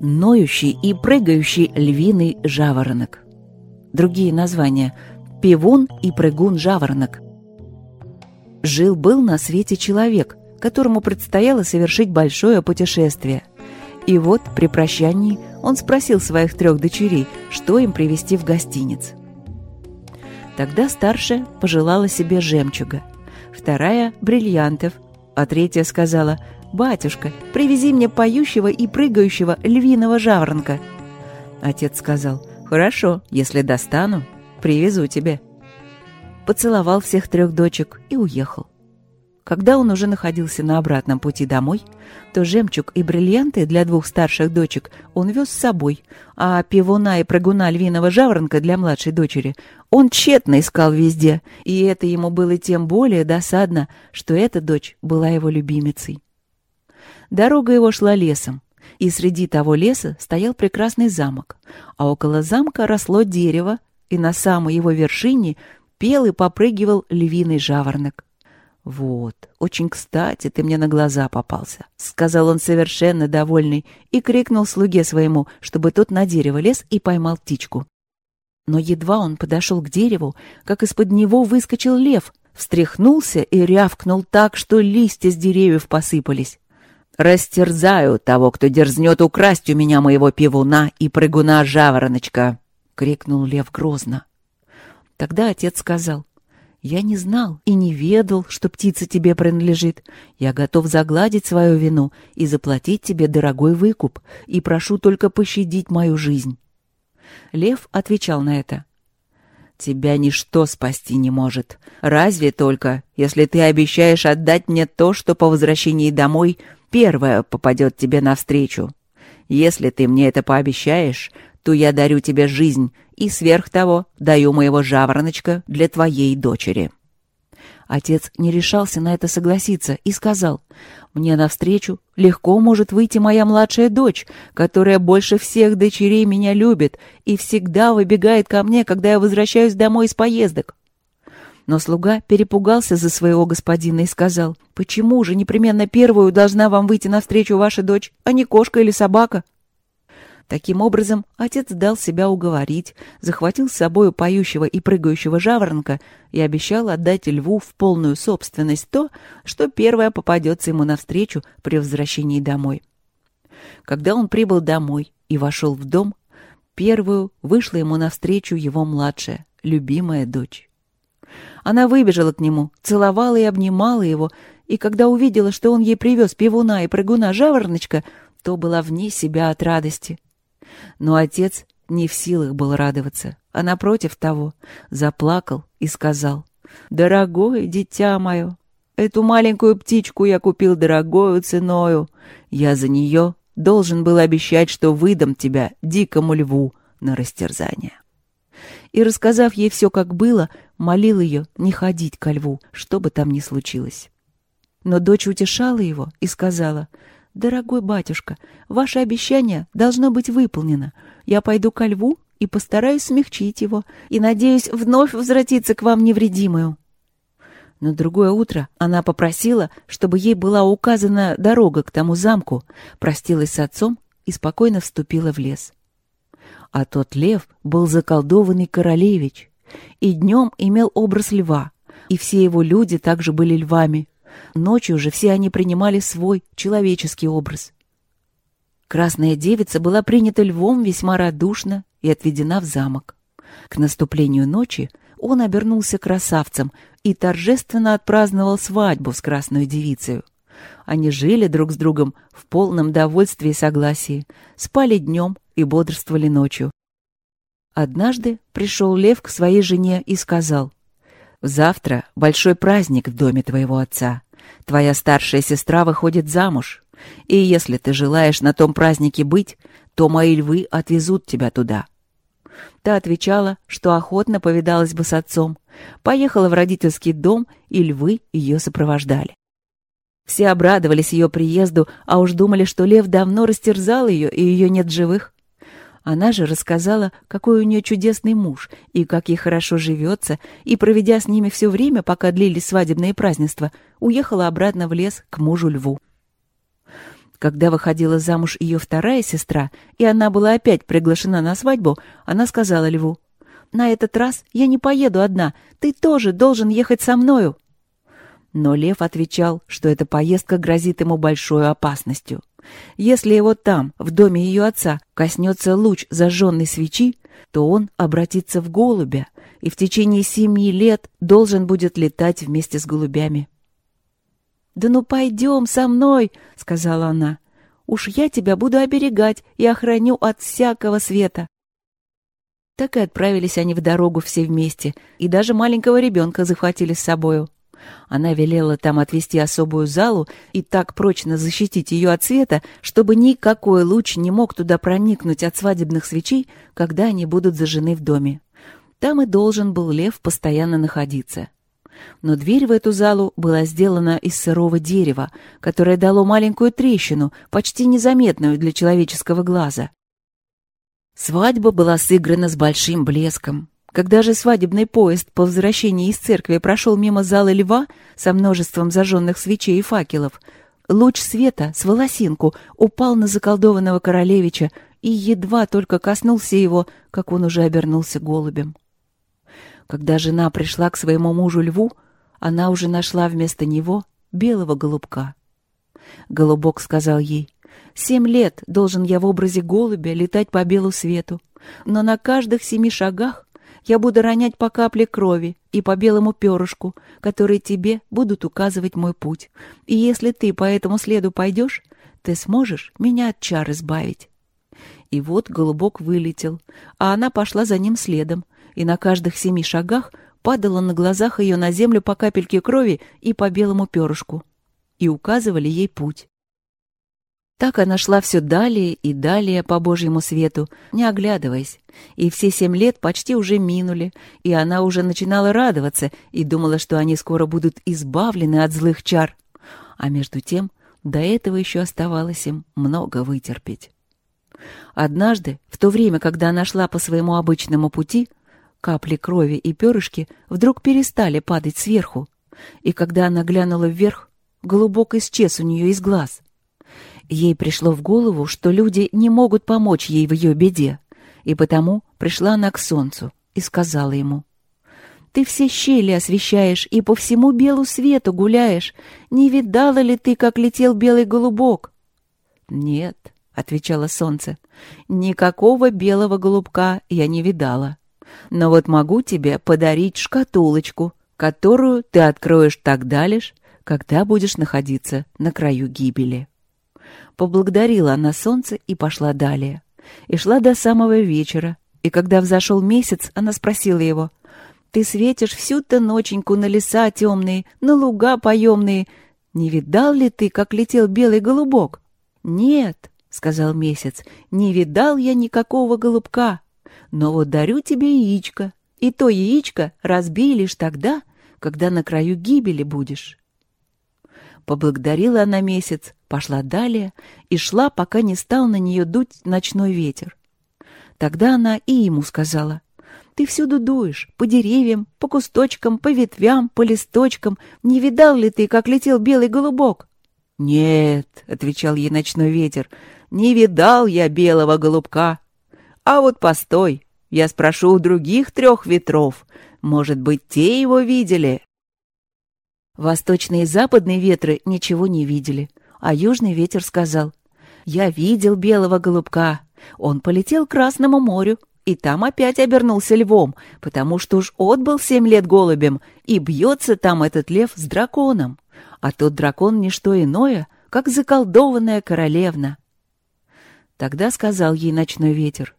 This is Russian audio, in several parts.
ноющий и прыгающий львиный жаворонок. Другие названия – пивун и прыгун-жаворонок. Жил-был на свете человек, которому предстояло совершить большое путешествие. И вот при прощании он спросил своих трех дочерей, что им привезти в гостиниц. Тогда старшая пожелала себе жемчуга, вторая – бриллиантов, а третья сказала – «Батюшка, привези мне поющего и прыгающего львиного жаворонка». Отец сказал, «Хорошо, если достану, привезу тебе». Поцеловал всех трех дочек и уехал. Когда он уже находился на обратном пути домой, то жемчуг и бриллианты для двух старших дочек он вез с собой, а пивуна и прыгуна львиного жаворонка для младшей дочери он тщетно искал везде, и это ему было тем более досадно, что эта дочь была его любимицей. Дорога его шла лесом, и среди того леса стоял прекрасный замок, а около замка росло дерево, и на самой его вершине пел и попрыгивал львиный жаворонок. «Вот, очень кстати ты мне на глаза попался», — сказал он совершенно довольный и крикнул слуге своему, чтобы тот на дерево лез и поймал птичку. Но едва он подошел к дереву, как из-под него выскочил лев, встряхнулся и рявкнул так, что листья с деревьев посыпались. «Растерзаю того, кто дерзнет украсть у меня моего пивуна и прыгуна-жавороночка!» — крикнул лев грозно. Тогда отец сказал, «Я не знал и не ведал, что птица тебе принадлежит. Я готов загладить свою вину и заплатить тебе дорогой выкуп, и прошу только пощадить мою жизнь». Лев отвечал на это, «Тебя ничто спасти не может. Разве только, если ты обещаешь отдать мне то, что по возвращении домой — первая попадет тебе навстречу. Если ты мне это пообещаешь, то я дарю тебе жизнь и сверх того даю моего жавороночка для твоей дочери». Отец не решался на это согласиться и сказал, «Мне навстречу легко может выйти моя младшая дочь, которая больше всех дочерей меня любит и всегда выбегает ко мне, когда я возвращаюсь домой из поездок. Но слуга перепугался за своего господина и сказал, «Почему же непременно первую должна вам выйти навстречу ваша дочь, а не кошка или собака?» Таким образом, отец дал себя уговорить, захватил с собою поющего и прыгающего жаворонка и обещал отдать льву в полную собственность то, что первое попадется ему навстречу при возвращении домой. Когда он прибыл домой и вошел в дом, первую вышла ему навстречу его младшая, любимая дочь. Она выбежала к нему, целовала и обнимала его, и когда увидела, что он ей привез пивуна и прыгуна жавороночка, то была вне себя от радости. Но отец не в силах был радоваться, а напротив того заплакал и сказал, «Дорогое дитя мое, эту маленькую птичку я купил дорогою ценою. Я за нее должен был обещать, что выдам тебя дикому льву на растерзание» и, рассказав ей все, как было, молил ее не ходить ко льву, что бы там ни случилось. Но дочь утешала его и сказала, «Дорогой батюшка, ваше обещание должно быть выполнено. Я пойду ко льву и постараюсь смягчить его, и надеюсь вновь возвратиться к вам невредимую». На другое утро она попросила, чтобы ей была указана дорога к тому замку, простилась с отцом и спокойно вступила в лес. А тот лев был заколдованный королевич, и днем имел образ льва, и все его люди также были львами. Ночью же все они принимали свой человеческий образ. Красная девица была принята львом весьма радушно и отведена в замок. К наступлению ночи он обернулся красавцем и торжественно отпраздновал свадьбу с красной девицей. Они жили друг с другом в полном довольстве и согласии, спали днем и бодрствовали ночью. Однажды пришел лев к своей жене и сказал, «Завтра большой праздник в доме твоего отца. Твоя старшая сестра выходит замуж, и если ты желаешь на том празднике быть, то мои львы отвезут тебя туда». Та отвечала, что охотно повидалась бы с отцом, поехала в родительский дом, и львы ее сопровождали. Все обрадовались ее приезду, а уж думали, что лев давно растерзал ее, и ее нет живых. Она же рассказала, какой у нее чудесный муж, и как ей хорошо живется, и, проведя с ними все время, пока длились свадебные празднества, уехала обратно в лес к мужу льву. Когда выходила замуж ее вторая сестра, и она была опять приглашена на свадьбу, она сказала льву, «На этот раз я не поеду одна, ты тоже должен ехать со мною». Но лев отвечал, что эта поездка грозит ему большой опасностью. Если его там, в доме ее отца, коснется луч зажженной свечи, то он обратится в голубя и в течение семи лет должен будет летать вместе с голубями. «Да ну пойдем со мной!» — сказала она. «Уж я тебя буду оберегать и охраню от всякого света». Так и отправились они в дорогу все вместе, и даже маленького ребенка захватили с собою. Она велела там отвести особую залу и так прочно защитить ее от света, чтобы никакой луч не мог туда проникнуть от свадебных свечей, когда они будут зажжены в доме. Там и должен был лев постоянно находиться. Но дверь в эту залу была сделана из сырого дерева, которое дало маленькую трещину, почти незаметную для человеческого глаза. Свадьба была сыграна с большим блеском. Когда же свадебный поезд по возвращении из церкви прошел мимо зала льва со множеством зажженных свечей и факелов, луч света с волосинку упал на заколдованного королевича и едва только коснулся его, как он уже обернулся голубем. Когда жена пришла к своему мужу льву, она уже нашла вместо него белого голубка. Голубок сказал ей, «Семь лет должен я в образе голубя летать по белу свету, но на каждых семи шагах я буду ронять по капле крови и по белому перышку, которые тебе будут указывать мой путь. И если ты по этому следу пойдешь, ты сможешь меня от чар избавить». И вот голубок вылетел, а она пошла за ним следом, и на каждых семи шагах падала на глазах ее на землю по капельке крови и по белому перышку. И указывали ей путь. Так она шла все далее и далее по Божьему свету, не оглядываясь. И все семь лет почти уже минули, и она уже начинала радоваться и думала, что они скоро будут избавлены от злых чар. А между тем до этого еще оставалось им много вытерпеть. Однажды, в то время, когда она шла по своему обычному пути, капли крови и перышки вдруг перестали падать сверху, и когда она глянула вверх, голубок исчез у нее из глаз — Ей пришло в голову, что люди не могут помочь ей в ее беде, и потому пришла она к солнцу и сказала ему, «Ты все щели освещаешь и по всему белу свету гуляешь. Не видала ли ты, как летел белый голубок?» «Нет», — отвечало солнце, — «никакого белого голубка я не видала. Но вот могу тебе подарить шкатулочку, которую ты откроешь тогда лишь, когда будешь находиться на краю гибели». Поблагодарила она солнце и пошла далее. И шла до самого вечера. И когда взошел месяц, она спросила его, «Ты светишь всю-то ноченьку на леса темные, на луга поемные. Не видал ли ты, как летел белый голубок?» «Нет», — сказал месяц, — «не видал я никакого голубка. Но вот дарю тебе яичко, и то яичко разбей лишь тогда, когда на краю гибели будешь». Поблагодарила она месяц, пошла далее и шла, пока не стал на нее дуть ночной ветер. Тогда она и ему сказала, «Ты всюду дуешь, по деревьям, по кусточкам, по ветвям, по листочкам. Не видал ли ты, как летел белый голубок?» «Нет», — отвечал ей ночной ветер, — «не видал я белого голубка. А вот постой, я спрошу у других трех ветров. Может быть, те его видели?» Восточные и западные ветры ничего не видели, а южный ветер сказал, «Я видел белого голубка. Он полетел к Красному морю, и там опять обернулся львом, потому что уж отбыл семь лет голубем, и бьется там этот лев с драконом. А тот дракон — не что иное, как заколдованная королевна». Тогда сказал ей ночной ветер,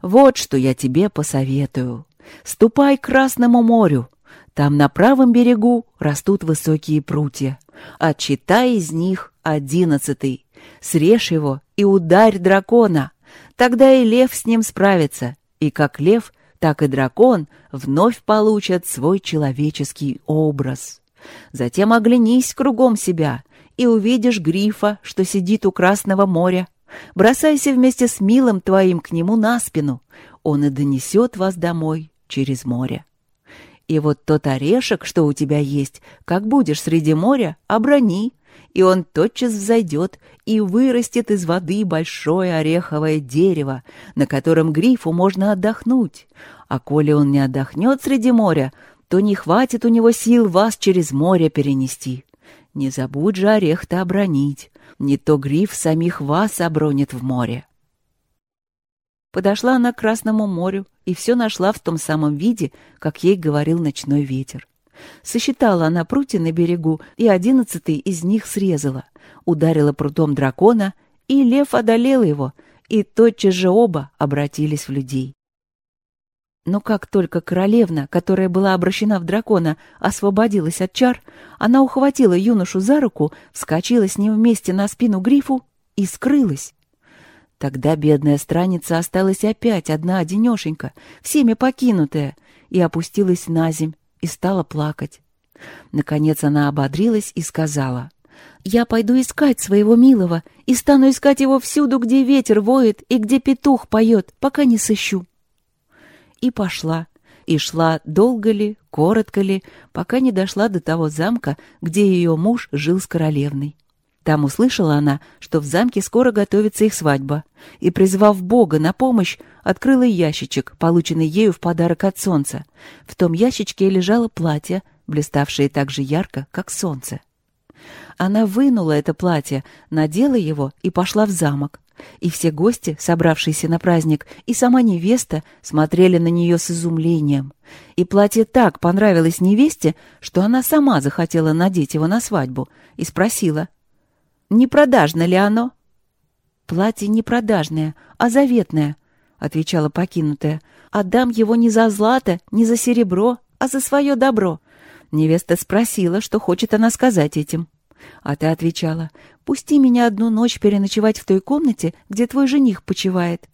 «Вот что я тебе посоветую. Ступай к Красному морю, там на правом берегу растут высокие прутья. Отчитай из них одиннадцатый. Срежь его и ударь дракона. Тогда и лев с ним справится. И как лев, так и дракон вновь получат свой человеческий образ. Затем оглянись кругом себя и увидишь грифа, что сидит у Красного моря. Бросайся вместе с милым твоим к нему на спину. Он и донесет вас домой через море. И вот тот орешек, что у тебя есть, как будешь среди моря, оброни, и он тотчас взойдет и вырастет из воды большое ореховое дерево, на котором грифу можно отдохнуть. А коли он не отдохнет среди моря, то не хватит у него сил вас через море перенести. Не забудь же орех-то обронить, не то гриф самих вас обронит в море. Подошла она к Красному морю и все нашла в том самом виде, как ей говорил ночной ветер. Сосчитала она прутья на берегу, и одиннадцатый из них срезала, ударила прутом дракона, и лев одолел его, и тотчас же оба обратились в людей. Но как только королевна, которая была обращена в дракона, освободилась от чар, она ухватила юношу за руку, вскочила с ним вместе на спину грифу и скрылась. Тогда бедная страница осталась опять одна-одинешенька, всеми покинутая, и опустилась на земь, и стала плакать. Наконец она ободрилась и сказала, «Я пойду искать своего милого и стану искать его всюду, где ветер воет и где петух поет, пока не сыщу» и пошла. И шла долго ли, коротко ли, пока не дошла до того замка, где ее муж жил с королевной. Там услышала она, что в замке скоро готовится их свадьба, и, призвав Бога на помощь, открыла ящичек, полученный ею в подарок от солнца. В том ящичке лежало платье, блиставшее так же ярко, как солнце. Она вынула это платье, надела его и пошла в замок. И все гости, собравшиеся на праздник, и сама невеста смотрели на нее с изумлением. И платье так понравилось невесте, что она сама захотела надеть его на свадьбу и спросила, «Не продажно ли оно?» «Платье не продажное, а заветное», — отвечала покинутая. «Отдам его не за злато, не за серебро, а за свое добро». Невеста спросила, что хочет она сказать этим. А ты отвечала, «Пусти меня одну ночь переночевать в той комнате, где твой жених почивает».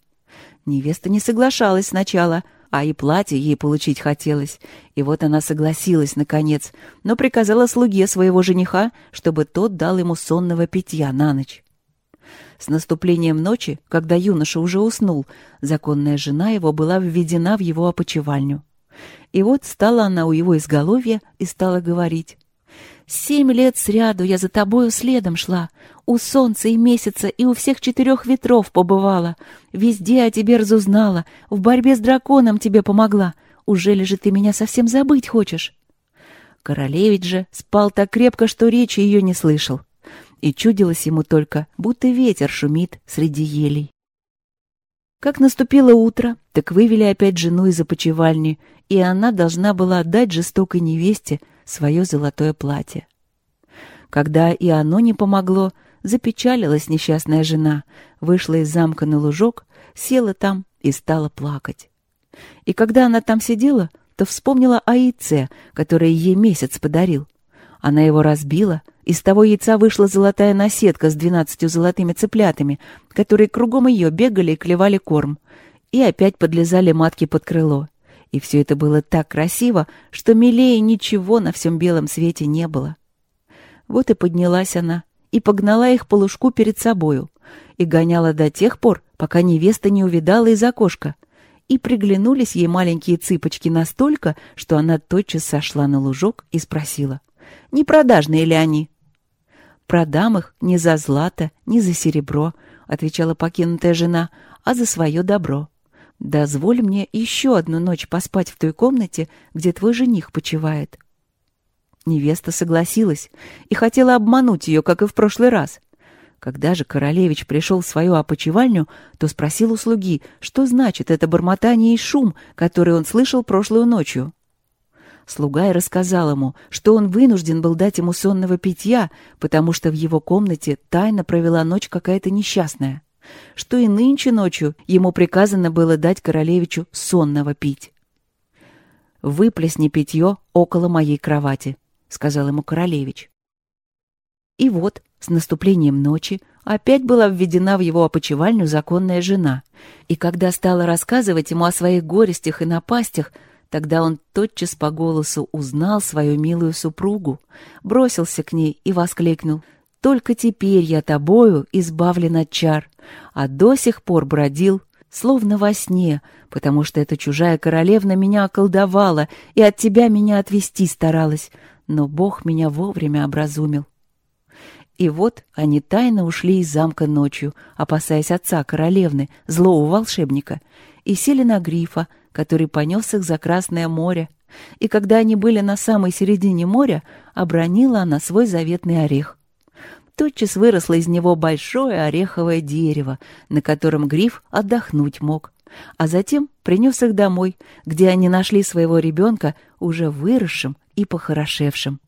Невеста не соглашалась сначала, а и платье ей получить хотелось. И вот она согласилась, наконец, но приказала слуге своего жениха, чтобы тот дал ему сонного питья на ночь. С наступлением ночи, когда юноша уже уснул, законная жена его была введена в его опочивальню. И вот стала она у его изголовья и стала говорить. Семь лет сряду я за тобою следом шла, у солнца и месяца и у всех четырех ветров побывала, везде о тебе разузнала, в борьбе с драконом тебе помогла. Ужели же ты меня совсем забыть хочешь?» Королевич же спал так крепко, что речи ее не слышал. И чудилось ему только, будто ветер шумит среди елей. Как наступило утро, так вывели опять жену из опочивальни, и она должна была отдать жестокой невесте свое золотое платье. Когда и оно не помогло, запечалилась несчастная жена, вышла из замка на лужок, села там и стала плакать. И когда она там сидела, то вспомнила о яйце, которое ей месяц подарил. Она его разбила, из того яйца вышла золотая наседка с двенадцатью золотыми цыплятами, которые кругом ее бегали и клевали корм, и опять подлезали матки под крыло. И все это было так красиво, что милее ничего на всем белом свете не было. Вот и поднялась она и погнала их по лужку перед собою, и гоняла до тех пор, пока невеста не увидала из окошка. И приглянулись ей маленькие цыпочки настолько, что она тотчас сошла на лужок и спросила, не продажные ли они? «Продам их не за злато, не за серебро», — отвечала покинутая жена, — «а за свое добро». «Дозволь мне еще одну ночь поспать в той комнате, где твой жених почивает». Невеста согласилась и хотела обмануть ее, как и в прошлый раз. Когда же королевич пришел в свою опочивальню, то спросил у слуги, что значит это бормотание и шум, который он слышал прошлую ночью. Слуга и рассказал ему, что он вынужден был дать ему сонного питья, потому что в его комнате тайно провела ночь какая-то несчастная что и нынче ночью ему приказано было дать королевичу сонного пить. «Выплесни питье около моей кровати», — сказал ему королевич. И вот, с наступлением ночи, опять была введена в его опочивальню законная жена, и когда стала рассказывать ему о своих горестях и напастях, Тогда он тотчас по голосу узнал свою милую супругу, бросился к ней и воскликнул. «Только теперь я тобою избавлен от чар а до сих пор бродил, словно во сне, потому что эта чужая королевна меня околдовала и от тебя меня отвести старалась, но Бог меня вовремя образумил. И вот они тайно ушли из замка ночью, опасаясь отца королевны, злого волшебника, и сели на грифа, который понес их за Красное море. И когда они были на самой середине моря, обронила она свой заветный орех. Тотчас выросло из него большое ореховое дерево, на котором гриф отдохнуть мог. А затем принес их домой, где они нашли своего ребенка уже выросшим и похорошевшим.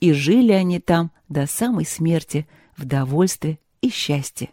И жили они там до самой смерти в довольстве и счастье.